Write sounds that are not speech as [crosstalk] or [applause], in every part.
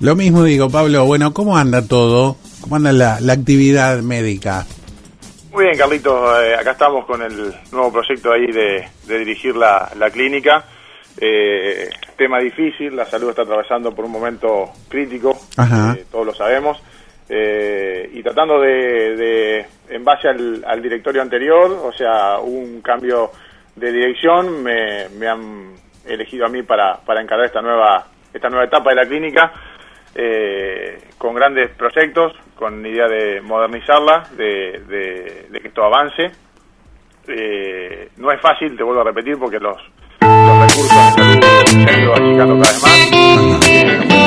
Lo mismo digo, Pablo. Bueno, ¿cómo anda todo? ¿Cómo anda la, la actividad médica? Muy bien, Carlitos. Eh, acá estamos con el nuevo proyecto ahí de, de dirigir la, la clínica. Eh, tema difícil, la salud está atravesando por un momento crítico, eh, todos lo sabemos. Eh, y tratando de, de en base al, al directorio anterior, o sea, un cambio de dirección, me, me han elegido a mí para, para encarar esta nueva, esta nueva etapa de la clínica, eh, con grandes proyectos, con idea de modernizarla, de, de- que esto avance. Eh, no es fácil, te vuelvo a repetir, porque los, los recursos de salud se han ido cada vez más.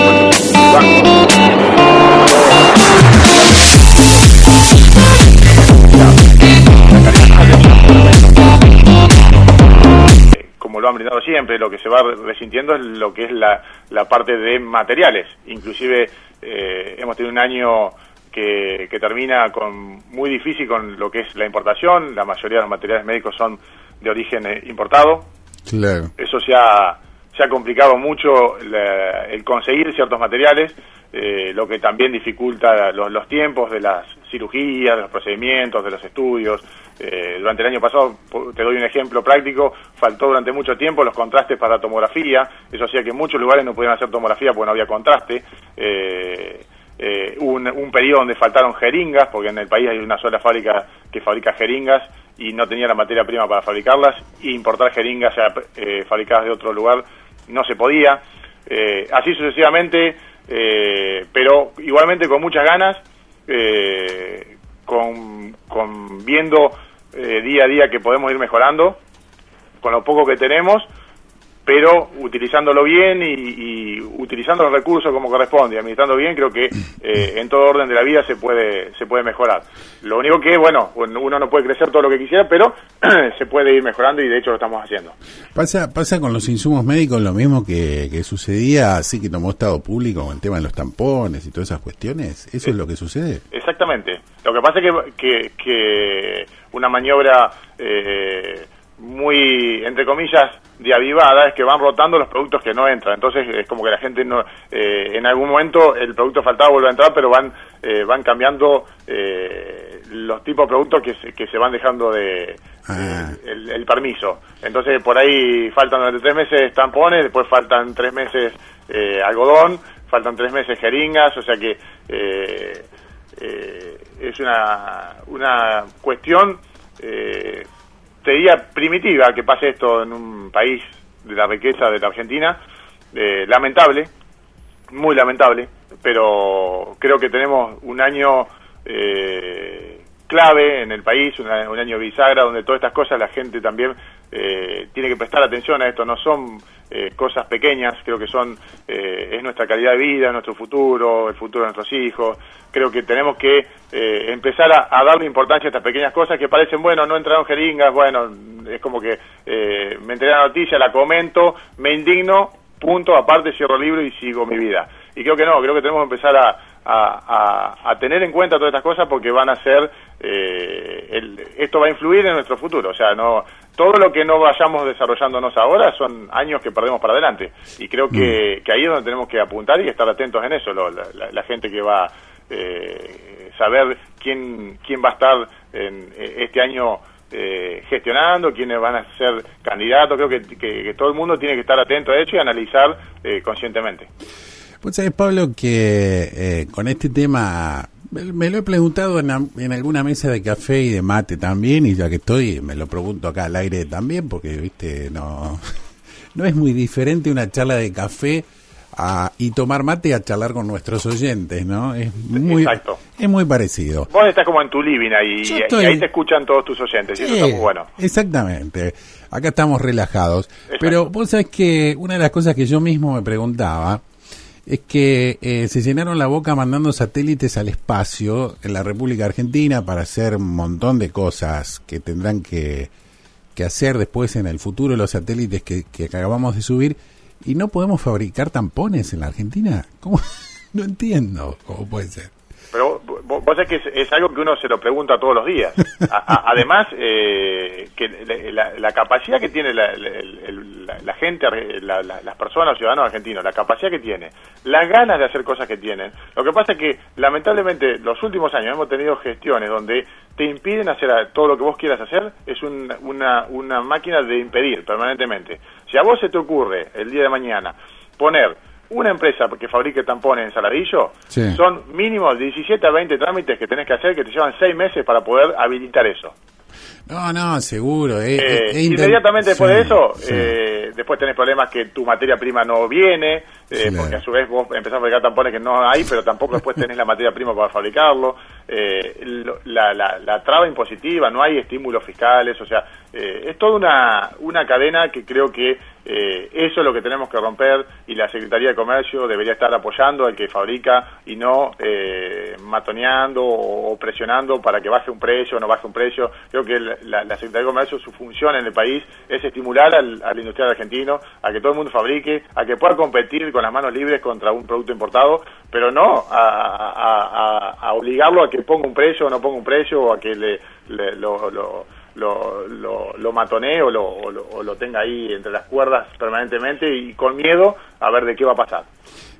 Lo han brindado siempre, lo que se va resintiendo es lo que es la, la parte de materiales. Inclusive eh, hemos tenido un año que, que termina con muy difícil con lo que es la importación. La mayoría de los materiales médicos son de origen eh, importado. Claro. Eso se ha, se ha complicado mucho la- el conseguir ciertos materiales, eh, lo que también dificulta los, los tiempos de las cirugías, de los procedimientos, de los estudios. Eh, durante el año pasado, te doy un ejemplo práctico, faltó durante mucho tiempo los contrastes para tomografía, eso hacía que muchos lugares no pudieran hacer tomografía porque no había contraste. Eh, eh, un, un periodo donde faltaron jeringas, porque en el país hay una sola fábrica que fabrica jeringas y no tenía la materia prima para fabricarlas, y importar jeringas eh, fabricadas de otro lugar no se podía. Eh, así sucesivamente, eh, pero igualmente con muchas ganas, eh, con, viendo eh, día a día que podemos ir mejorando, con lo poco que tenemos, pero utilizándolo bien y, y utilizando los recursos como corresponde, administrando bien, creo que eh, en todo orden de la vida se puede se puede mejorar. Lo único que, bueno, uno no puede crecer todo lo que quisiera, pero [clears throat] se puede ir mejorando y de hecho lo estamos haciendo. Pasa, pasa con los insumos médicos lo mismo que, que sucedía así que tomó Estado público con el tema de los tampones y todas esas cuestiones. ¿Eso es lo que sucede? Exactamente. Lo que pasa es que, que, que una maniobra eh, muy, entre comillas, de avivada es que van rotando los productos que no entran. Entonces es como que la gente no, eh, en algún momento el producto faltaba vuelve a entrar, pero van, eh, van cambiando eh, los tipos de productos que se, que se van dejando de, Ah. el, el permiso. Entonces por ahí faltan durante tres meses tampones, después faltan tres meses eh, algodón, faltan tres meses jeringas, o sea que eh, eh, es una, una cuestión, eh, te diría, primitiva que pase esto en un país de la riqueza de la Argentina, eh, lamentable, muy lamentable, pero creo que tenemos un año eh, clave en el país, una- un año bisagra, donde todas estas cosas la gente también eh, tiene que prestar atención a esto, no son eh, cosas pequeñas, creo que son, eh, es nuestra calidad de vida, es nuestro futuro, el futuro de nuestros hijos, creo que tenemos que eh, empezar a, a darle importancia a estas pequeñas cosas que parecen, bueno, no entraron jeringas, bueno, es como que eh, me enteré la noticia, la comento, me indigno, punto, aparte cierro el libro y sigo mi vida. Y creo que no, creo que tenemos que empezar a, a- a- a tener en cuenta todas estas cosas porque van a ser, eh, el- esto va a influir en nuestro futuro. O sea, no todo lo que no vayamos desarrollándonos ahora son años que perdemos para adelante. Y creo que, que ahí es donde tenemos que apuntar y estar atentos en eso, lo- la, la- la gente que va eh, saber quién, quién va a estar en, eh, este año eh, gestionando, quiénes van a ser candidatos. Creo que, que- que todo el mundo tiene que estar atento a eso y analizar eh, conscientemente. Pues sabes, Pablo, que eh, con este tema me, lo he preguntado en, en alguna mesa de café y de mate también, y ya que estoy, me lo pregunto acá al aire también, porque, viste, no, [laughs] no es muy diferente una charla de café a, y tomar mate a charlar con nuestros oyentes, ¿no? Es muy, Exacto. es muy parecido. Vos estás como en tu living ahí y, estoy- y ahí te escuchan todos tus oyentes y eso está Sí, muy bueno. Exactamente. Acá estamos relajados. Pero vos sabés que una de las cosas que yo mismo me preguntaba es que eh, se llenaron la boca mandando satélites al espacio en la República Argentina para hacer un montón de cosas que tendrán que, que hacer después en el futuro los satélites que, que acabamos de subir y no podemos fabricar tampones en la Argentina. ¿Cómo? [laughs] No entiendo cómo puede ser. Vos, vos sabés que es, algo que uno se lo pregunta todos los días. [laughs] además, eh, que la, capacidad que tiene la, gente, las personas, los ciudadanos argentinos, la capacidad que tiene, las ganas de hacer cosas que tienen. Lo que pasa es que, lamentablemente, los últimos años hemos tenido gestiones donde te impiden hacer todo lo que vos quieras hacer, es una, una máquina de impedir permanentemente. Si a vos se te ocurre el día de mañana poner una empresa que fabrique tampones en Saladillo, son mínimo 17 a 20 trámites que tenés que hacer que te llevan 6 meses para poder habilitar eso. No, no, seguro. Eh, eh, inmediatamente después de eso, eh, después tenés problemas que tu materia prima no viene, porque a su vez vos empezás a fabricar tampones que no hay, pero tampoco después [laughs] tenés la materia prima para fabricarlo. La, la, la, traba impositiva, no hay estímulos fiscales, o sea, es toda una, una cadena que creo que eh, eso es lo que tenemos que romper y la Secretaría de Comercio debería estar apoyando al que fabrica y no eh, matoneando o, presionando para que baje un precio o no baje un precio. Creo que la, Secretaría de Comercio, su función en el país es estimular al, al, industrial argentino a que todo el mundo fabrique, a que pueda competir con las manos libres contra un producto importado, pero no a, obligarlo a que ponga un precio o no ponga un precio o a que le, lo lo, lo, lo matonee o lo, lo, tenga ahí entre las cuerdas permanentemente y con miedo a ver de qué va a pasar.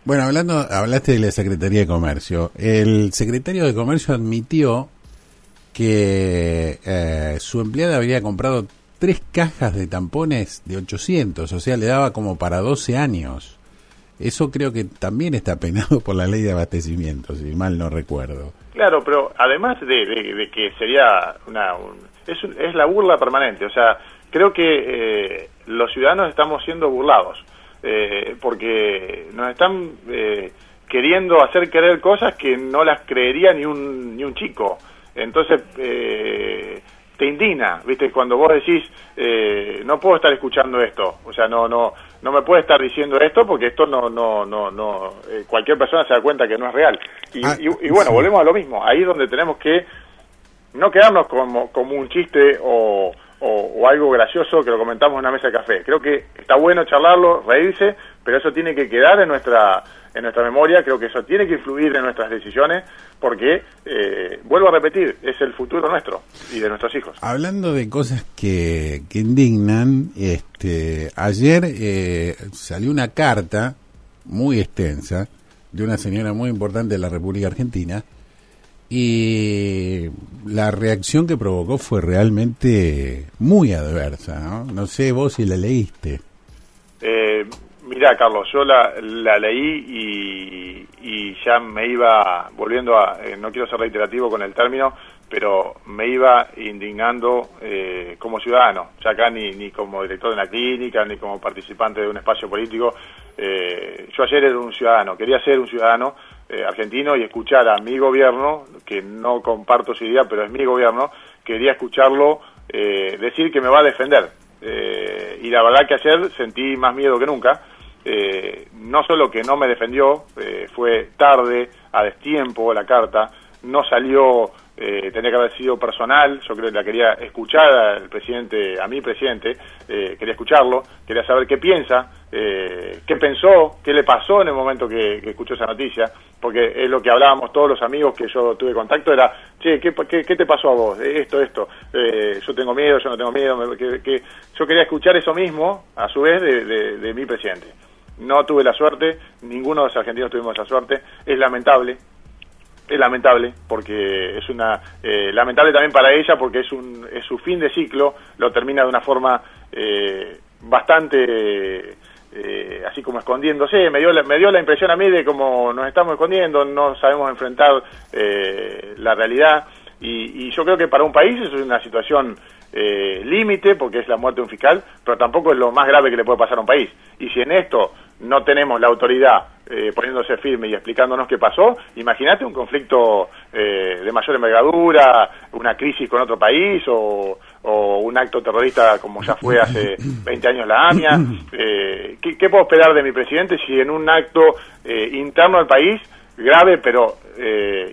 Bueno, hablando, hablaste de la Secretaría de Comercio. El secretario de Comercio admitió que eh, su empleada había comprado tres cajas de tampones de 800, o sea, le daba como para 12 años. Eso creo que también está penado por la ley de abastecimiento, si mal no recuerdo. Claro, pero además de, que sería una, es, es la burla permanente. O sea, creo que eh, los ciudadanos estamos siendo burlados eh, porque nos están eh, queriendo hacer creer cosas que no las creería ni un, ni un chico. Entonces, te indigna, ¿viste? Cuando vos decís, no puedo estar escuchando esto, o sea, no, no, no me puede estar diciendo esto porque esto no, no, no, no, cualquier persona se da cuenta que no es real. Y, ah, y bueno, volvemos a lo mismo, ahí es donde tenemos que no quedarnos como, como un chiste o, o, algo gracioso que lo comentamos en una mesa de café. Creo que está bueno charlarlo, reírse, pero eso tiene que quedar en nuestra en nuestra memoria, creo que eso tiene que influir en nuestras decisiones, porque, eh, vuelvo a repetir, es el futuro nuestro y de nuestros hijos. Hablando de cosas que, que indignan, este, ayer eh, salió una carta muy extensa de una señora muy importante de la República Argentina, y la reacción que provocó fue realmente muy adversa, ¿no? Sé vos si la leíste. Eh, mirá, Carlos, yo la, leí y, ya me iba volviendo a, eh, no quiero ser reiterativo con el término, pero me iba indignando eh, como ciudadano, ya acá ni, ni como director de una clínica, ni como participante de un espacio político. Eh, yo ayer era un ciudadano, quería ser un ciudadano eh, argentino y escuchar a mi gobierno, que no comparto su idea, pero es mi gobierno, quería escucharlo eh, decir que me va a defender. Eh, y la verdad que ayer sentí más miedo que nunca. no solo que no me defendió, fue tarde, a destiempo la carta, no salió eh, tenía que haber sido personal, yo creo que la quería escuchar al presidente, a mi presidente, eh, quería escucharlo, quería saber qué piensa, eh, qué pensó, qué le pasó en el momento que, escuchó esa noticia, porque es lo que hablábamos todos los amigos que yo tuve contacto, era, che, ¿qué, qué, te pasó a vos? Esto, esto, yo tengo miedo, yo no tengo miedo, que, yo quería escuchar eso mismo, a su vez, de, de mi presidente. No tuve la suerte, ninguno de los argentinos tuvimos esa suerte, es lamentable, es lamentable porque es una eh, lamentable también para ella porque es un es su fin de ciclo lo termina de una forma eh, bastante eh, así como escondiéndose. Me dio la, me dio la impresión a mí de cómo nos estamos escondiendo no sabemos enfrentar la realidad. Y, y, yo creo que para un país es una situación límite porque es la muerte de un fiscal pero tampoco es lo más grave que le puede pasar a un país y si en esto no tenemos la autoridad eh, poniéndose firme y explicándonos qué pasó, imagínate un conflicto eh, de mayor envergadura, una crisis con otro país o, un acto terrorista como ya fue hace [coughs] 20 años la AMIA. Eh, ¿qué, puedo esperar de mi presidente si en un acto interno al país, grave pero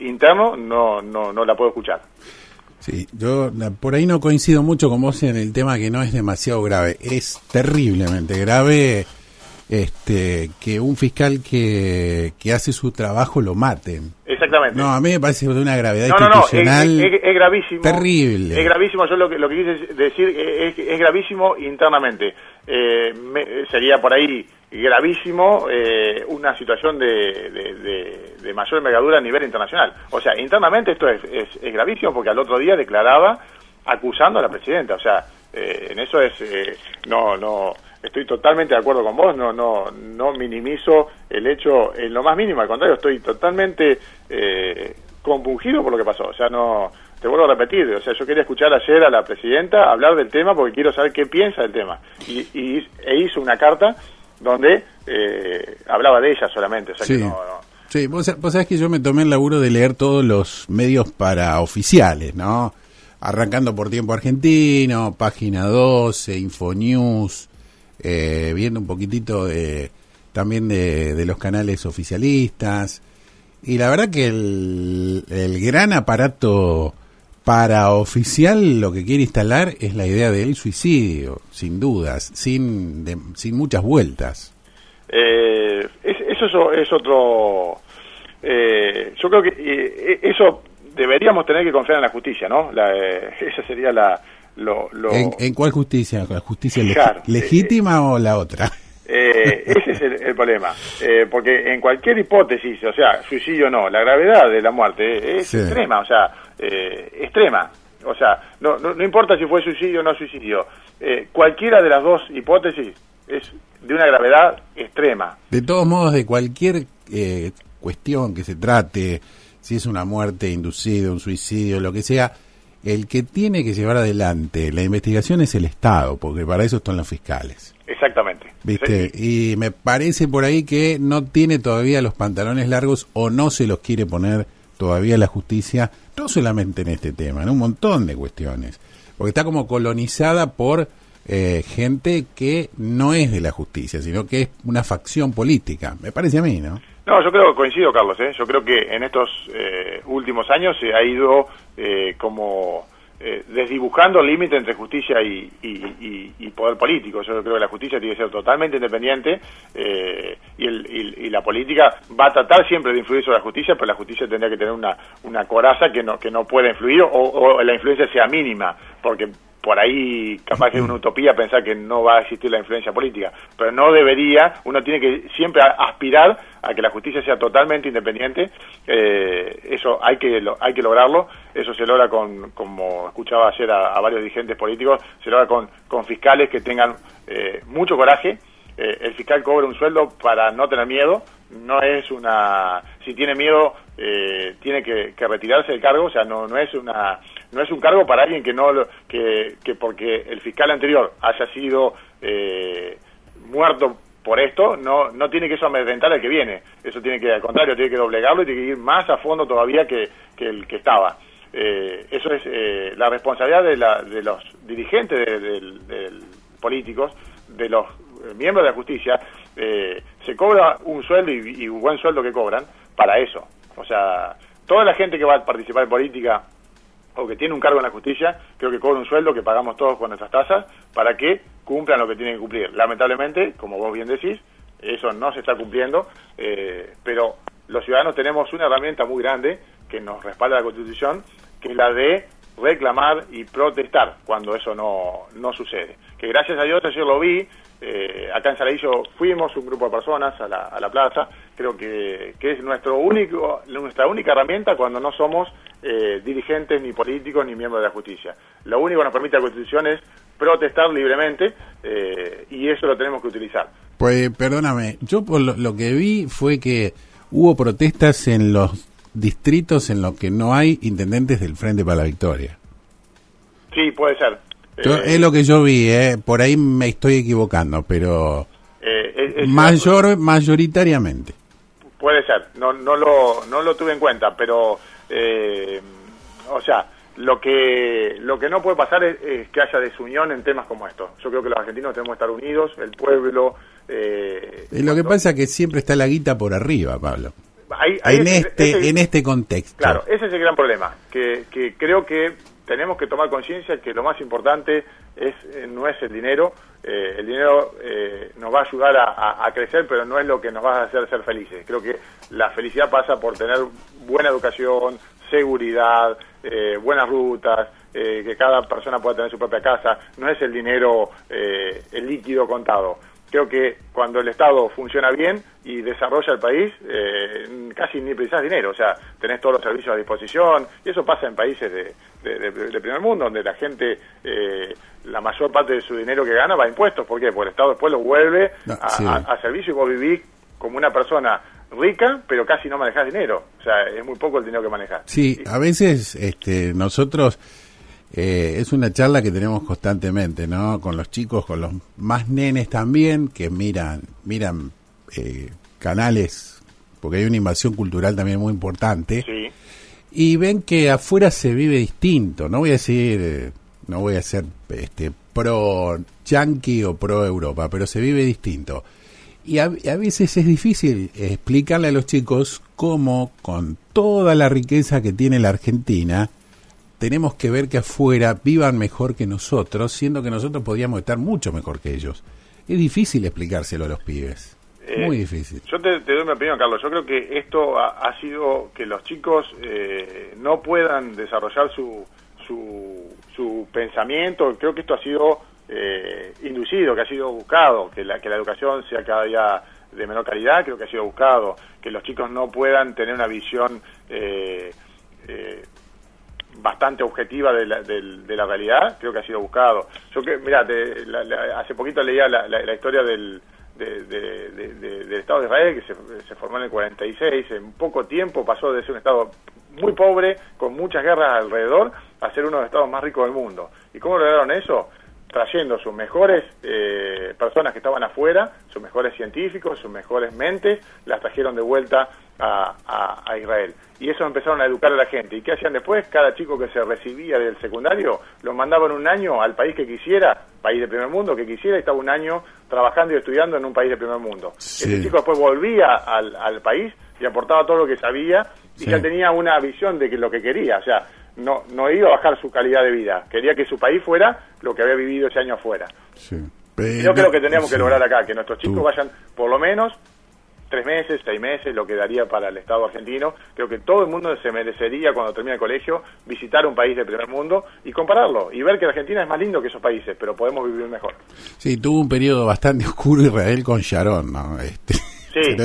interno, no, no, no la puedo escuchar? Sí, yo por ahí no coincido mucho con vos en el tema que no es demasiado grave, es terriblemente grave este, que un fiscal que, que hace su trabajo lo maten. exactamente. No, a mí me parece de una gravedad institucional es, gravísimo. Terrible. Es gravísimo, yo lo que, lo que quise decir es, es gravísimo internamente. Eh, sería por ahí gravísimo eh, una situación de, de, mayor envergadura a nivel internacional. O sea, internamente esto es, es, gravísimo porque al otro día declaraba acusando a la presidenta. O sea, eh, en eso es eh, no no estoy totalmente de acuerdo con vos. No no no minimizo el hecho en lo más mínimo. Al contrario, estoy totalmente compungido por lo que pasó. O sea, no te vuelvo a repetir, o sea, yo quería escuchar ayer a la presidenta hablar del tema porque quiero saber qué piensa del tema. Y, y e hizo una carta donde eh, hablaba de ella solamente. O sea sí. que no, sí, vos, sabés que yo me tomé el laburo de leer todos los medios para oficiales, ¿no? Arrancando por Tiempo Argentino, Página 12, Infonews, eh, viendo un poquitito de, también de, de, los canales oficialistas. Y la verdad que el, el gran aparato para oficial lo que quiere instalar es la idea del suicidio, sin dudas, sin, sin muchas vueltas. Eh, eso es, otro... Eh, yo creo que eh, eso deberíamos tener que confiar en la justicia, ¿no? La, esa sería la... Lo, ¿En, cuál justicia? ¿La justicia legítima o la otra? ese es el, problema, porque en cualquier hipótesis, o sea, suicidio no, la gravedad de la muerte es extrema, o sea, eh, extrema. O sea, no, no, importa si fue suicidio o no suicidio. Eh, cualquiera de las dos hipótesis es de una gravedad extrema. De todos modos, de cualquier eh, cuestión que se trate, si es una muerte inducida, un suicidio, lo que sea, el que tiene que llevar adelante la investigación es el Estado, porque para eso están los fiscales. Exactamente. ¿Viste? Y me parece por ahí que no tiene todavía los pantalones largos o no se los quiere poner todavía la justicia, no solamente en este tema, en un montón de cuestiones, porque está como colonizada por eh, gente que no es de la justicia, sino que es una facción política, me parece a mí, ¿no? No, yo creo, coincido Carlos, ¿eh? yo creo que en estos eh, últimos años se ha ido eh, como eh, desdibujando el límite entre justicia y, poder político. Yo creo que la justicia tiene que ser totalmente independiente eh, y, la política va a tratar siempre de influir sobre la justicia, pero la justicia tendría que tener una, una coraza que no, que no pueda influir o, la influencia sea mínima, porque por ahí capaz es una utopía pensar que no va a existir la influencia política, pero no debería, uno tiene que siempre aspirar a que la justicia sea totalmente independiente, eh, eso hay que hay que lograrlo, eso se logra con, como escuchaba ayer a, varios dirigentes políticos, se logra con, con fiscales que tengan eh, mucho coraje, eh, el fiscal cobra un sueldo para no tener miedo, no es una si tiene miedo eh, tiene que, retirarse del cargo o sea no no es una no es un cargo para alguien que no que, que porque el fiscal anterior haya sido eh, muerto por esto no no tiene que eso amedrentar al que viene. Eso tiene que al contrario tiene que doblegarlo y tiene que ir más a fondo todavía que, que el que estaba. Eh, eso es la responsabilidad de, la, de los dirigentes de, políticos de los miembros de la justicia eh, se cobra un sueldo y, un buen sueldo que cobran para eso. O sea, toda la gente que va a participar en política o que tiene un cargo en la justicia, creo que cobra un sueldo que pagamos todos con nuestras tasas para que cumplan lo que tienen que cumplir. Lamentablemente, como vos bien decís, eso no se está cumpliendo, eh, pero los ciudadanos tenemos una herramienta muy grande que nos respalda la Constitución, que es la de reclamar y protestar cuando eso no, no sucede. Que gracias a Dios ayer lo vi, eh, acá en Saladillo fuimos un grupo de personas a la, a la plaza, creo que, que, es nuestro único, nuestra única herramienta cuando no somos eh, dirigentes, ni políticos, ni miembros de la justicia. Lo único que nos permite la Constitución es protestar libremente eh, y eso lo tenemos que utilizar. Pues perdóname, yo por lo, que vi fue que hubo protestas en los distritos en los que no hay intendentes del Frente para la Victoria. Sí, puede ser. Eh, es lo que yo vi, eh. por ahí me estoy equivocando, pero eh, mayor mayoritariamente. Puede ser, no, no, lo, no lo tuve en cuenta, pero, eh, o sea, lo que, lo que no puede pasar es, que haya desunión en temas como estos. Yo creo que los argentinos tenemos que estar unidos, el pueblo... Eh, lo que pasa es que siempre está la guita por arriba, Pablo. En, este, en este contexto. Claro, ese es el gran problema, que, que creo que tenemos que tomar conciencia que lo más importante es eh, no es el dinero, eh, el dinero eh, nos va a ayudar a, crecer, pero no es lo que nos va a hacer ser felices. Creo que la felicidad pasa por tener buena educación, seguridad, eh, buenas rutas, eh, que cada persona pueda tener su propia casa, no es el dinero, eh, el líquido contado. Creo que cuando el Estado funciona bien y desarrolla el país, eh, casi ni precisas dinero, o sea, tenés todos los servicios a disposición, y eso pasa en países de, de, primer mundo, donde la gente, la mayor parte de su dinero que gana va a impuestos. ¿Por qué? Porque el Estado después lo vuelve a, a servicio y vos vivís como una persona rica, pero casi no manejas dinero. O sea, es muy poco el dinero que manejas. Sí, a veces este, nosotros, eh, es una charla que tenemos constantemente, ¿no? Con los chicos, con los más nenes también, que miran, miran eh, canales, porque hay una invasión cultural también muy importante. Sí. Y ven que afuera se vive distinto. No voy a decir, eh, no voy a ser este, pro yankee o pro Europa, pero se vive distinto. Y a, veces es difícil explicarle a los chicos cómo, con toda la riqueza que tiene la Argentina, tenemos que ver que afuera vivan mejor que nosotros, siendo que nosotros podíamos estar mucho mejor que ellos. Es difícil explicárselo a los pibes. Eh, Muy difícil. Yo te, doy mi opinión, Carlos. Yo creo que esto ha, sido que los chicos eh, no puedan desarrollar su, su, su pensamiento. Creo que esto ha sido eh, inducido, que ha sido buscado, que la, que la educación sea cada día de menor calidad, creo que ha sido buscado, que los chicos no puedan tener una visión eh, eh, bastante objetiva de la, de, la, realidad, creo que ha sido buscado. Yo que, mira, hace poquito leía la, historia del, del Estado de Israel, que se, se, formó en el 46, en poco tiempo pasó de ser un Estado muy pobre, con muchas guerras alrededor, a ser uno de los Estados más ricos del mundo. ¿Y cómo lograron eso? Trayendo sus mejores eh, personas que estaban afuera, sus mejores científicos, sus mejores mentes, las trajeron de vuelta a, Israel. Y eso empezaron a educar a la gente. ¿Y qué hacían después? Cada chico que se recibía del secundario lo mandaban un año al país que quisiera, país de primer mundo que quisiera, y estaba un año trabajando y estudiando en un país de primer mundo. Ese chico después volvía al, país y aportaba todo lo que sabía y ya tenía una visión de que lo que quería. O sea, no, no iba a bajar su calidad de vida, quería que su país fuera lo que había vivido ese año afuera. Sí. Yo creo que tendríamos que lograr acá, que nuestros chicos vayan por lo menos tres meses, seis meses, lo que daría para el Estado argentino. Creo que todo el mundo se merecería, cuando termine el colegio, visitar un país del primer mundo y compararlo y ver que Argentina es más lindo que esos países, pero podemos vivir mejor. Sí, tuvo un periodo bastante [laughs] oscuro Israel con Sharon, ¿no? Este... Sí,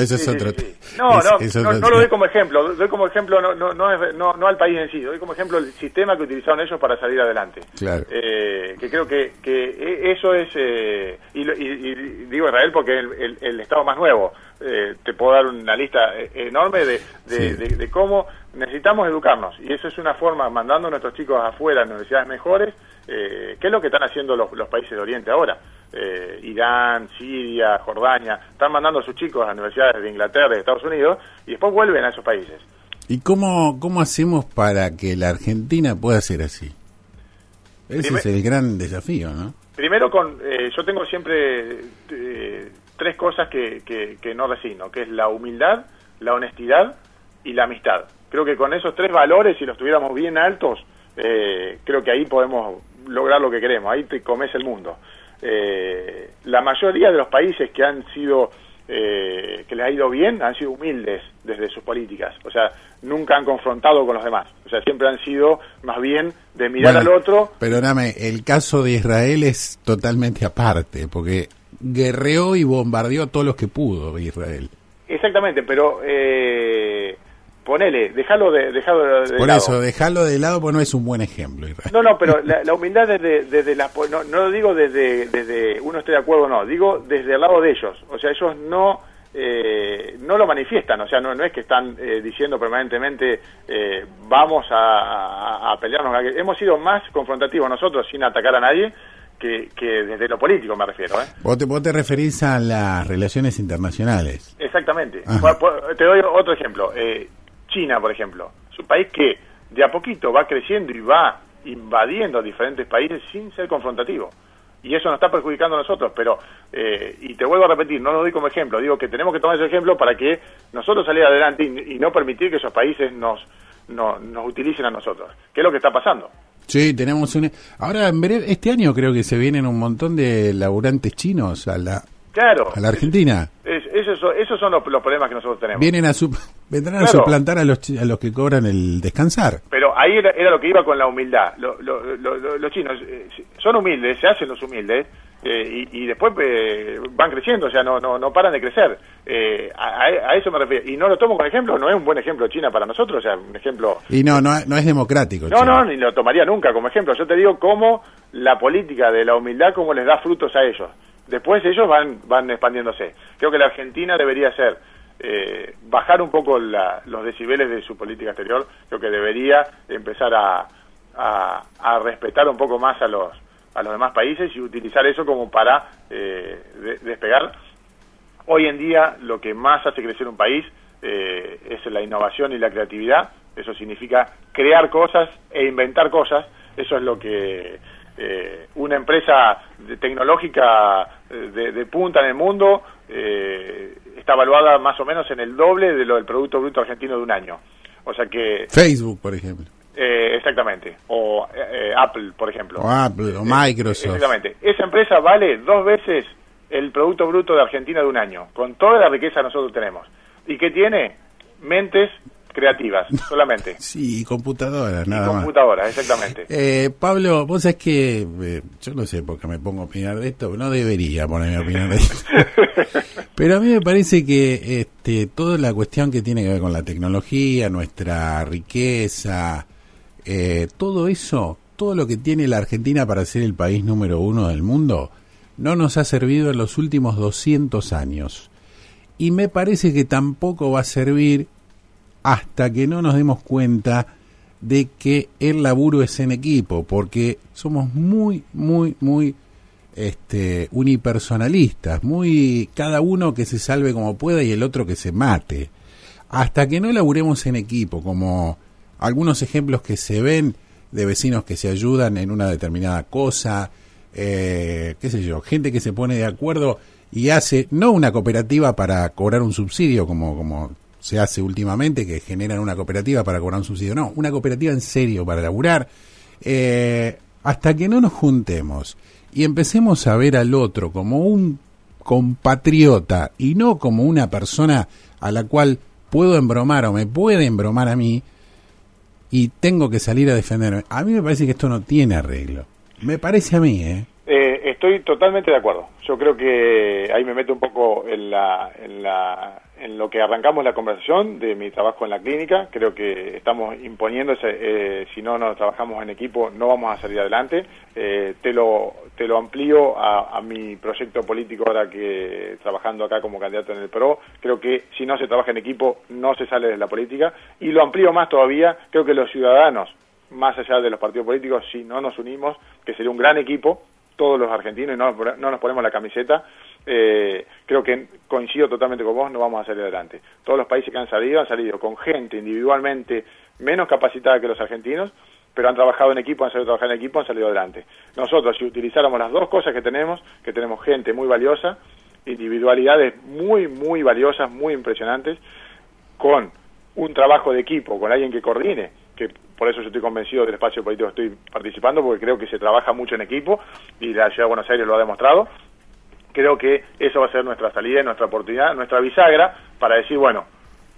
No, no, no, lo doy como ejemplo, doy como ejemplo no, no, no, no, al país en sí, doy como ejemplo el sistema que utilizaron ellos para salir adelante. Claro. Eh, que creo que, que e, eso es, eh, y, digo Israel porque es el, el, Estado más nuevo, eh, te puedo dar una lista enorme de, de, cómo necesitamos educarnos, y eso es una forma, mandando a nuestros chicos afuera a universidades mejores, eh, ¿qué es lo que están haciendo los, los países de Oriente ahora? eh, Irán, Siria, Jordania, están mandando a sus chicos a universidades de Inglaterra, de Estados Unidos, y después vuelven a esos países. ¿Y cómo, cómo hacemos para que la Argentina pueda ser así? Ese es el gran desafío, ¿no? Primero, con, eh, yo tengo siempre eh, tres cosas que, que, no resigno, que es la humildad, la honestidad y la amistad. Creo que con esos tres valores, si los tuviéramos bien altos, eh, creo que ahí podemos lograr lo que queremos, ahí te comes el mundo eh, la mayoría de los países que han sido eh, que les ha ido bien han sido humildes desde sus políticas, o sea, nunca han confrontado con los demás, o sea, siempre han sido más bien de mirar al otro. Perdóname, el caso de Israel es totalmente aparte, porque guerreó y bombardeó a todos los que pudo Israel. Exactamente, pero eh, ponele, déjalo de, dejalo de, Por eso, déjalo de lado porque no es un buen ejemplo. No, no, pero la, humildad desde, desde la... No, no, lo digo desde, desde uno esté de acuerdo o no, digo desde el lado de ellos. O sea, ellos no... Eh, no lo manifiestan, o sea, no, no es que están eh, diciendo permanentemente eh, vamos a, a, pelearnos. Hemos sido más confrontativos nosotros sin atacar a nadie que, que, desde lo político me refiero. ¿eh? ¿Vos, te, ¿Vos te referís a las relaciones internacionales? Exactamente. Te doy otro ejemplo. Eh, China, por ejemplo. Es un país que de a poquito va creciendo y va invadiendo a diferentes países sin ser confrontativo. Y eso nos está perjudicando a nosotros, pero, eh, y te vuelvo a repetir, no lo doy como ejemplo, digo que tenemos que tomar ese ejemplo para que nosotros salir adelante y, no permitir que esos países nos, nos utilicen a nosotros. ¿Qué es lo que está pasando? Sí, tenemos un... Ahora, en este año creo que se vienen un montón de laburantes chinos a la, claro, a la Argentina. esos, son los, problemas que nosotros tenemos. Vienen a, [laughs] Vendrán a suplantar a los, a los que cobran el descansar. Pero ahí era, lo que iba con la humildad. los chinos eh, son humildes, se hacen los humildes, eh, y, después eh, van creciendo, o sea, no, no, no paran de crecer. a, eso me refiero. Y no lo tomo como ejemplo, no es un buen ejemplo China para nosotros, o sea, un ejemplo... Y no, no, no es democrático. No, no, ni lo tomaría nunca como ejemplo. Yo te digo cómo la política de la humildad, cómo les da frutos a ellos. Después ellos van, van expandiéndose. Creo que la Argentina debería ser eh, bajar un poco los decibeles de su política exterior, creo que debería empezar a, a, respetar un poco más a los, a los demás países y utilizar eso como para eh, despegar. Hoy en día lo que más hace crecer un país eh, es la innovación y la creatividad, eso significa crear cosas e inventar cosas, eso es lo que eh, una empresa tecnológica de, de, punta en el mundo eh, está evaluada más o menos en el doble de lo del Producto Bruto Argentino de un año. O sea que... Facebook, por ejemplo. Eh, exactamente. O eh, Apple, por ejemplo. O Apple, o Microsoft. exactamente. Esa empresa vale dos veces el Producto Bruto de Argentina de un año, con toda la riqueza que nosotros tenemos. ¿Y qué tiene? Mentes creativas, [laughs] solamente. sí, computadoras, nada y computadoras, exactamente. Eh, Pablo, vos sabés que, eh, yo no sé por qué me pongo a opinar de esto, no debería ponerme a opinar de esto. [laughs] Pero a mí me parece que este, toda la cuestión que tiene que ver con la tecnología, nuestra riqueza, eh, todo eso, todo lo que tiene la Argentina para ser el país número uno del mundo, no nos ha servido en los últimos 200 años. Y me parece que tampoco va a servir hasta que no nos demos cuenta de que el laburo es en equipo, porque somos muy, muy, muy este, unipersonalistas, muy cada uno que se salve como pueda y el otro que se mate. Hasta que no laburemos en equipo, como algunos ejemplos que se ven de vecinos que se ayudan en una determinada cosa, eh, qué sé yo, gente que se pone de acuerdo y hace no una cooperativa para cobrar un subsidio como, como se hace últimamente, que generan una cooperativa para cobrar un subsidio. No, una cooperativa en serio para laburar. Eh, hasta que no nos juntemos y empecemos a ver al otro como un compatriota y no como una persona a la cual puedo embromar o me puede embromar a mí y tengo que salir a defenderme. A mí me parece que esto no tiene arreglo. Me parece a mí, ¿eh? Estoy totalmente de acuerdo. Yo creo que ahí me meto un poco en la, en la en lo que arrancamos la conversación de mi trabajo en la clínica. Creo que estamos imponiendo, eh, si no nos trabajamos en equipo, no vamos a salir adelante. Eh, te, lo, te lo amplío a, mi proyecto político ahora que trabajando acá como candidato en el PRO. Creo que si no se trabaja en equipo, no se sale de la política. Y lo amplío más todavía, creo que los ciudadanos, más allá de los partidos políticos, si no nos unimos, que sería un gran equipo, todos los argentinos y no, no nos ponemos la camiseta, eh, creo que coincido totalmente con vos, no vamos a salir adelante. Todos los países que han salido han salido con gente individualmente menos capacitada que los argentinos, pero han trabajado en equipo, han salido a trabajar en equipo, han salido adelante. Nosotros, si utilizáramos las dos cosas que tenemos, que tenemos gente muy valiosa, individualidades muy, muy valiosas, muy impresionantes, con un trabajo de equipo, con alguien que coordine, que por eso yo estoy convencido del espacio político que estoy participando, porque creo que se trabaja mucho en equipo y la Ciudad de Buenos Aires lo ha demostrado, creo que eso va a ser nuestra salida, nuestra oportunidad, nuestra bisagra para decir, bueno,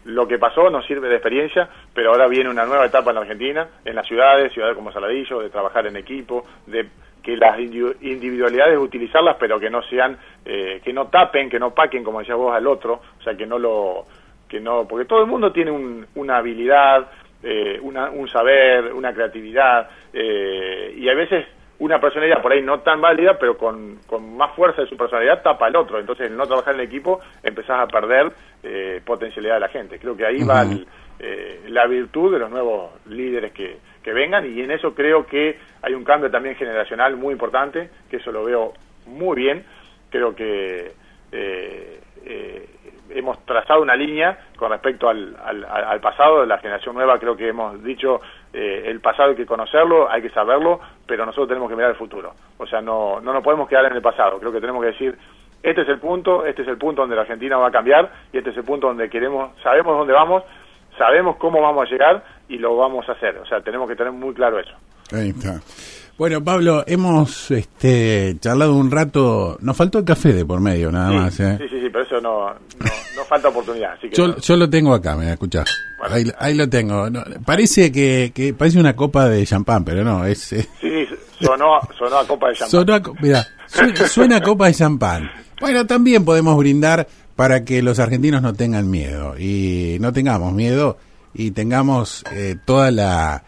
lo que pasó nos sirve de experiencia, pero ahora viene una nueva etapa en la Argentina, en las ciudades, ciudades como Saladillo, de trabajar en equipo, de que las individualidades utilizarlas, pero que no sean, eh, que no tapen, que no paquen, como decías vos, al otro, o sea, que no lo, que no, porque todo el mundo tiene una habilidad, eh, un saber, una creatividad, eh, y a veces una personalidad por ahí no tan válida, pero con, con, más fuerza de su personalidad tapa al otro. Entonces, el no trabajar en el equipo, empezás a perder eh, potencialidad de la gente. Creo que ahí va eh, la virtud de los nuevos líderes que, que vengan y en eso creo que hay un cambio también generacional muy importante, que eso lo veo muy bien. Creo que eh, eh hemos trazado una línea con respecto al, al, pasado de la generación nueva, creo que hemos dicho eh, el pasado hay que conocerlo, hay que saberlo, pero nosotros tenemos que mirar el futuro. O sea, no, no nos podemos quedar en el pasado, creo que tenemos que decir, este es el punto, este es el punto donde la Argentina va a cambiar y este es el punto donde queremos, sabemos dónde vamos, sabemos cómo vamos a llegar y lo vamos a hacer. O sea, tenemos que tener muy claro eso. Está. Bueno, Pablo, hemos este, charlado un rato. Nos faltó el café de por medio, nada más. ¿eh? Sí, sí, sí, pero eso no, no, falta oportunidad. Así que yo, yo, lo tengo acá, me escuchás. ahí, ahí, lo tengo. parece que, que, parece una copa de champán, pero no, es. Sí, sí, sonó, sonó a copa de champán. Sonó a, mira, suena, a copa de champán. Bueno, también podemos brindar para que los argentinos no tengan miedo y no tengamos miedo y tengamos eh, toda la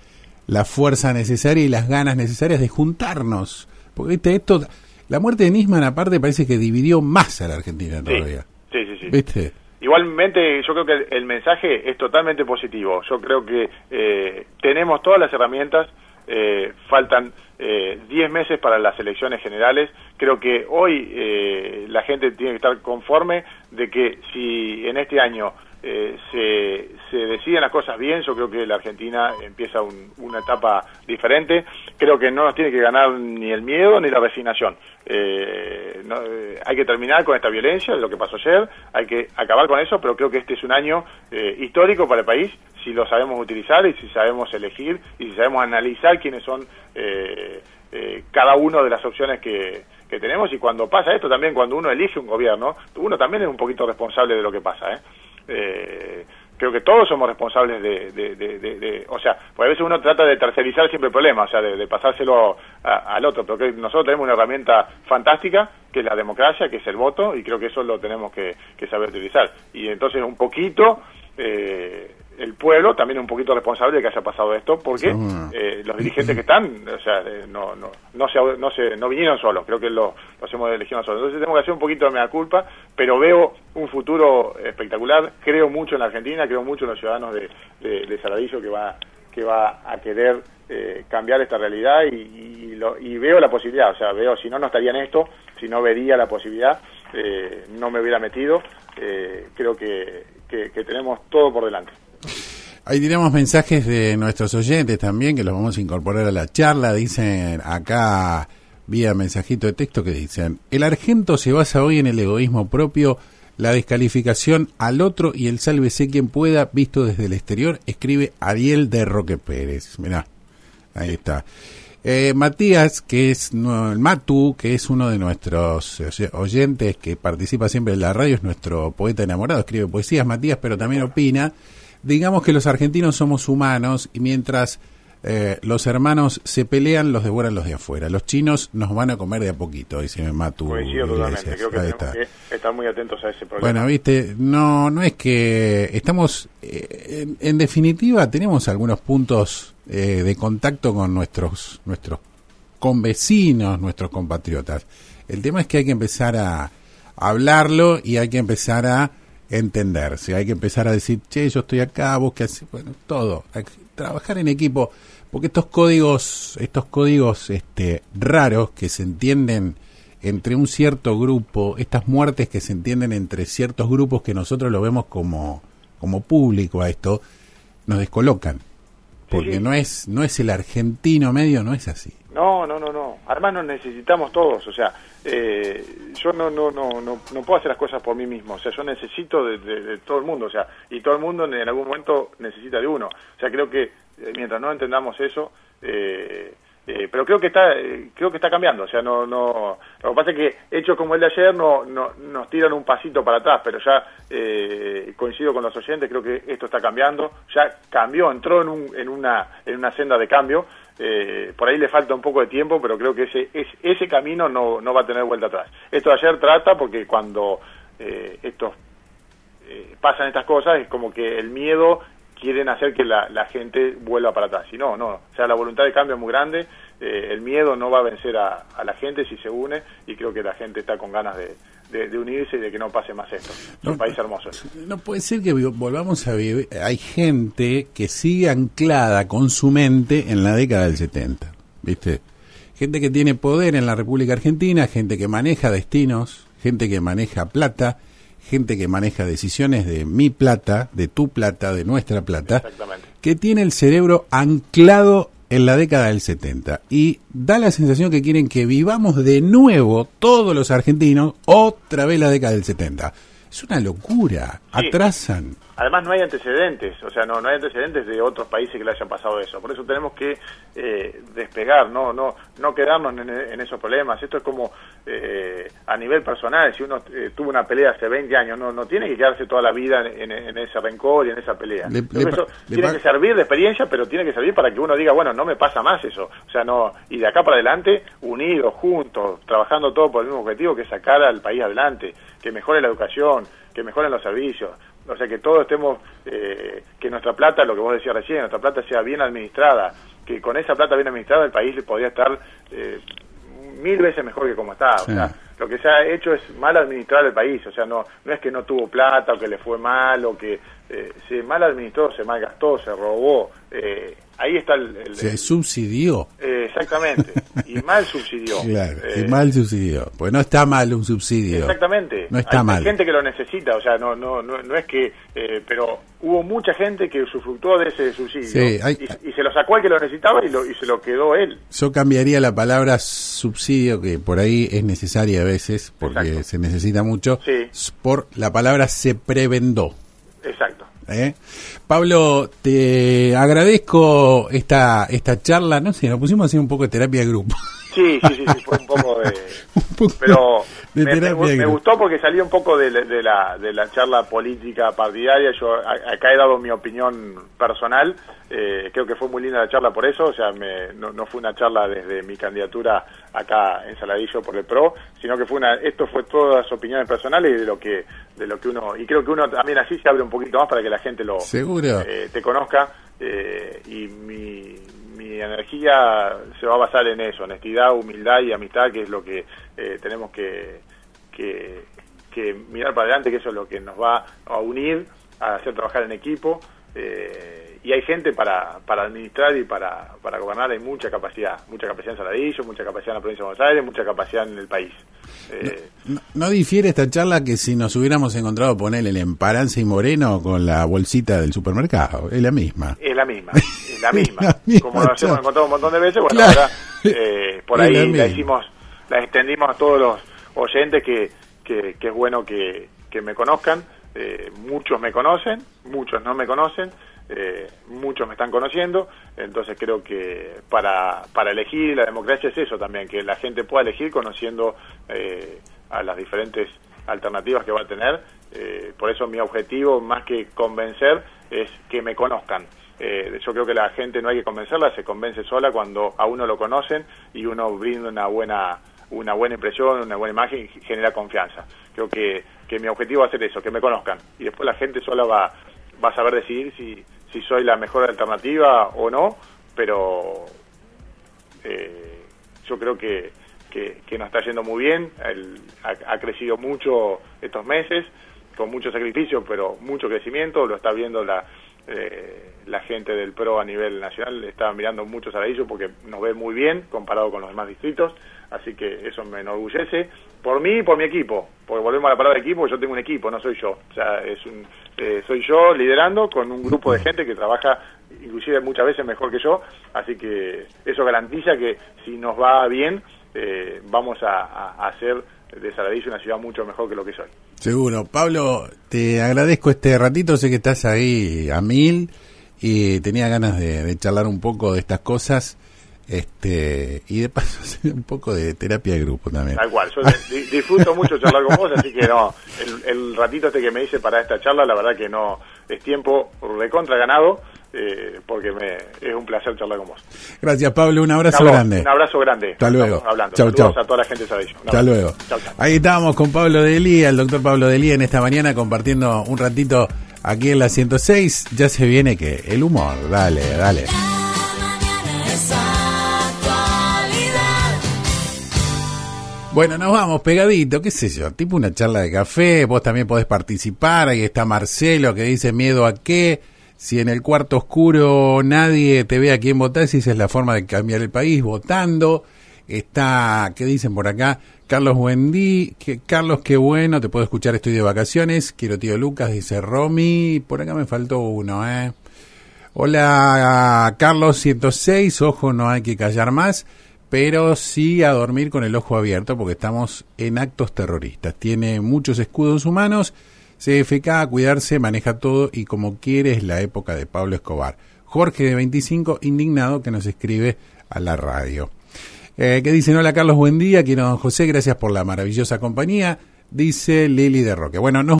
la fuerza necesaria y las ganas necesarias de juntarnos. Porque ¿viste? esto, la muerte de Nisman aparte parece que dividió más a la Argentina todavía. Sí, sí, sí. ¿Viste? Igualmente, yo creo que el, mensaje es totalmente positivo. Yo creo que eh, tenemos todas las herramientas, eh, faltan 10 eh, meses para las elecciones generales. Creo que hoy la gente tiene que estar conforme de que si en este año eh, se, deciden las cosas bien, yo creo que la Argentina empieza una etapa diferente. Creo que no nos tiene que ganar ni el miedo ni la resignación. Eh, eh, hay que terminar con esta violencia, lo que pasó ayer, hay que acabar con eso, pero creo que este es un año histórico para el país si lo sabemos utilizar y si sabemos elegir y si sabemos analizar quiénes son cada una de las opciones que, que tenemos y cuando pasa esto también, cuando uno elige un gobierno, uno también es un poquito responsable de lo que pasa. ¿eh? Eh, creo que todos somos responsables de, de, o sea, pues a veces uno trata de tercerizar siempre el problema, o sea, de, pasárselo al otro, pero nosotros tenemos una herramienta fantástica, que es la democracia, que es el voto, y creo que eso lo tenemos que, que saber utilizar. Y entonces un poquito... Eh, el pueblo también es un poquito responsable de que haya pasado esto, porque eh, los dirigentes que están, o sea, eh, no, no, no, se, no, se, no vinieron solos, creo que lo, lo hacemos elegido solos. Entonces tenemos que hacer un poquito de mea culpa, pero veo un futuro espectacular, creo mucho en la Argentina, creo mucho en los ciudadanos de, de, Saladillo que va, que va a querer eh, cambiar esta realidad y, lo, y, veo la posibilidad, o sea, veo, si no, no estaría en esto, si no vería la posibilidad, no me hubiera metido, creo que, que tenemos todo por delante. Ahí tenemos mensajes de nuestros oyentes también, que los vamos a incorporar a la charla. Dicen acá, vía mensajito de texto, que dicen, el argento se basa hoy en el egoísmo propio, la descalificación al otro y el sálvese quien pueda, visto desde el exterior, escribe Ariel de Roque Pérez. Mirá, ahí está. Eh, Matías, que es el Matu, que es uno de nuestros oyentes que participa siempre en la radio, es nuestro poeta enamorado, escribe poesías, Matías, pero también opina digamos que los argentinos somos humanos y mientras eh, los hermanos se pelean, los devoran los de afuera. Los chinos nos van a comer de a poquito, dice Matu. Coincido totalmente, creo que tenemos que estar muy atentos a ese problema. Bueno, viste, no, no es que estamos, eh, en, definitiva, tenemos algunos puntos eh, de contacto con nuestros, nuestros convecinos, nuestros compatriotas. El tema es que hay que empezar a hablarlo y hay que empezar a entenderse, hay que empezar a decir, che, yo estoy acá, vos qué haces, bueno, todo, trabajar en equipo, porque estos códigos, estos códigos este, raros que se entienden entre un cierto grupo, estas muertes que se entienden entre ciertos grupos que nosotros lo vemos como, como público a esto, nos descolocan. Porque no es no es el argentino medio, no es así. No, no, no, no. Además nos necesitamos todos. O sea, eh, yo no, no, no, no, no puedo hacer las cosas por mí mismo, o sea, yo necesito de, todo el mundo, o sea, y todo el mundo en algún momento necesita de uno. O sea, creo que eh, mientras no entendamos eso, eh, pero creo que está creo que está cambiando o sea no no lo que pasa es que hechos como el de ayer no, no nos tiran un pasito para atrás pero ya coincido con los oyentes creo que esto está cambiando ya cambió entró en, un, en una en una senda de cambio eh, por ahí le falta un poco de tiempo, pero creo que ese, ese, camino no, no va a tener vuelta atrás. Esto de ayer trata porque cuando eh, estos eh, pasan estas cosas es como que el miedo quieren hacer que la, la gente vuelva para atrás. Y no, no. O sea, la voluntad de cambio es muy grande, eh, el miedo no va a vencer a, a la gente si se une y creo que la gente está con ganas de, de, unirse y de que no pase más esto. Es un país hermoso. No puede ser que volvamos a vivir. Hay gente que sigue anclada con su mente en la década del 70. ¿Viste? Gente que tiene poder en la República Argentina, gente que maneja destinos, gente que maneja plata, gente que maneja decisiones de mi plata, de tu plata, de nuestra plata, que tiene el cerebro anclado en la década del 70 y da la sensación que quieren que vivamos de nuevo todos los argentinos otra vez la década del 70. Es una locura, atrasan. Además no hay antecedentes, o sea, no, no hay antecedentes de otros países que le hayan pasado eso. Por eso tenemos que eh, despegar, no, no, no quedarnos en, esos problemas. Esto es como eh, a nivel personal, si uno eh, tuvo una pelea hace 20 años, no, no tiene que quedarse toda la vida en, ese rencor y en esa pelea. eso tiene que servir de experiencia, pero tiene que servir para que uno diga, bueno, no me pasa más eso. O sea, no, y de acá para adelante, unidos, juntos, trabajando todo por el mismo objetivo, que es sacar al país adelante, que mejore la educación, que mejoren los servicios, o sea, que todos estemos, eh, que nuestra plata, lo que vos decías recién, nuestra plata sea bien administrada, que con esa plata bien administrada el país podría estar eh, mil veces mejor que como está. O sea, lo que se ha hecho es mal administrar el país, o sea, no, no es que no tuvo plata o que le fue mal o que eh, se mal administró, se mal gastó, se robó. Eh, ahí está el... se subsidió. Eh, exactamente, y mal subsidió. [laughs] Claro, y eh, mal subsidió. Pues no está mal un subsidio. Exactamente. No está mal. Hay gente que lo necesita, o sea, no, no, no, no es que... Eh, pero hubo mucha gente que usufructuó de ese subsidio y, se lo sacó al que lo necesitaba y, lo, y se lo quedó él. Yo cambiaría la palabra subsidio, que por ahí es necesaria a veces, porque se necesita mucho, por la palabra se prevendó. Exacto. ¿Eh? Pablo, te agradezco esta esta charla, no sé, nos pusimos así un poco de terapia de grupo. [laughs] Sí, sí, sí, fue un poco de... [laughs] pero me, gustó porque salió un poco de, la, de la charla política partidaria, yo acá he dado mi opinión personal, eh, creo que fue muy linda la charla por eso, o sea, me, no, fue una charla desde mi candidatura acá en Saladillo por el PRO, sino que fue una, esto fue todas opiniones personales y de lo que de lo que uno, y creo que uno también así se abre un poquito más para que la gente lo eh, te conozca eh, y mi mi energía se va a basar en eso, honestidad, humildad y amistad, que es lo que eh, tenemos que, que, mirar para adelante, que eso es lo que nos va a unir, a hacer trabajar en equipo. Eh, y hay gente para, para administrar y para, para gobernar, hay mucha capacidad, mucha capacidad en Saladillo, mucha capacidad en la provincia de Buenos Aires, mucha capacidad en el país. Eh, no, difiere esta charla que si nos hubiéramos encontrado ponerle el emparanza y Moreno con la bolsita del supermercado, es la misma. Es la misma, [laughs] es [laughs] la misma. Como nos hemos encontrado un montón de veces, bueno, ahora eh, [laughs] por ahí la, hicimos, la extendimos a todos los oyentes que, que, es bueno que, que me conozcan. Eh, muchos me conocen, muchos no me conocen, eh, muchos me están conociendo, entonces creo que para, para elegir la democracia es eso también, que la gente pueda elegir conociendo eh, a las diferentes alternativas que va a tener. Eh, por eso mi objetivo, más que convencer, es que me conozcan. Yo creo que la gente no hay que convencerla, se convence sola cuando a uno lo conocen y uno brinda una buena una buena impresión, una buena imagen y genera confianza. Creo que, que mi objetivo va a ser eso, que me conozcan. Y después la gente sola va, va a saber decidir si, si soy la mejor alternativa o no, pero eh, yo creo que, que, nos está yendo muy bien, ha, crecido mucho estos meses, con mucho sacrificio, pero mucho crecimiento, lo está viendo la, eh, la gente del PRO a nivel nacional, está mirando mucho Saladillo porque nos ve muy bien comparado con los demás distritos, así que eso me enorgullece. Por mí y por mi equipo, porque volvemos a la palabra equipo, yo tengo un equipo, no soy yo, o sea, es un, eh, soy yo liderando con un grupo de gente que trabaja inclusive muchas veces mejor que yo, así que eso garantiza que si nos va bien, eh, vamos a, hacer de Saladillo una ciudad mucho mejor que lo que soy. Seguro. Pablo, te agradezco este ratito, sé que estás ahí a mil y tenía ganas de charlar un poco de estas cosas este y de paso [laughs] un poco de terapia de grupo también. Tal cual, yo disfruto mucho charlar con vos, así que no, el, ratito este que me hice para esta charla, la verdad que no, es tiempo recontra ganado, eh, porque me, es un placer charlar con vos. Gracias Pablo, un abrazo grande. Un abrazo grande. Hasta luego. Chau. a toda la gente de Hasta luego. Ahí estábamos con Pablo Delía, el doctor Pablo Delía en esta mañana compartiendo un ratito aquí en la 106. Ya se viene que el humor, dale, dale. Bueno, nos vamos pegadito, qué sé yo, tipo una charla de café, vos también podés participar, ahí está Marcelo que dice miedo a qué, si en el cuarto oscuro nadie te ve a quién votar, si esa es la forma de cambiar el país, votando, está, ¿qué dicen por acá? Carlos Buendí, que, Carlos, qué bueno, te puedo escuchar, estoy de vacaciones, quiero tío Lucas, dice Romy, por acá me faltó uno, ¿eh? Hola, Carlos 106, ojo, no hay que callar más pero sí a dormir con el ojo abierto porque estamos en actos terroristas. Tiene muchos escudos humanos, CFK, a cuidarse, maneja todo y como quiere es la época de Pablo Escobar. Jorge de 25, indignado, que nos escribe a la radio. Eh, que dice, hola Carlos, buen día, quiero don José, gracias por la maravillosa compañía. Dice Lili de Roque. Bueno, nos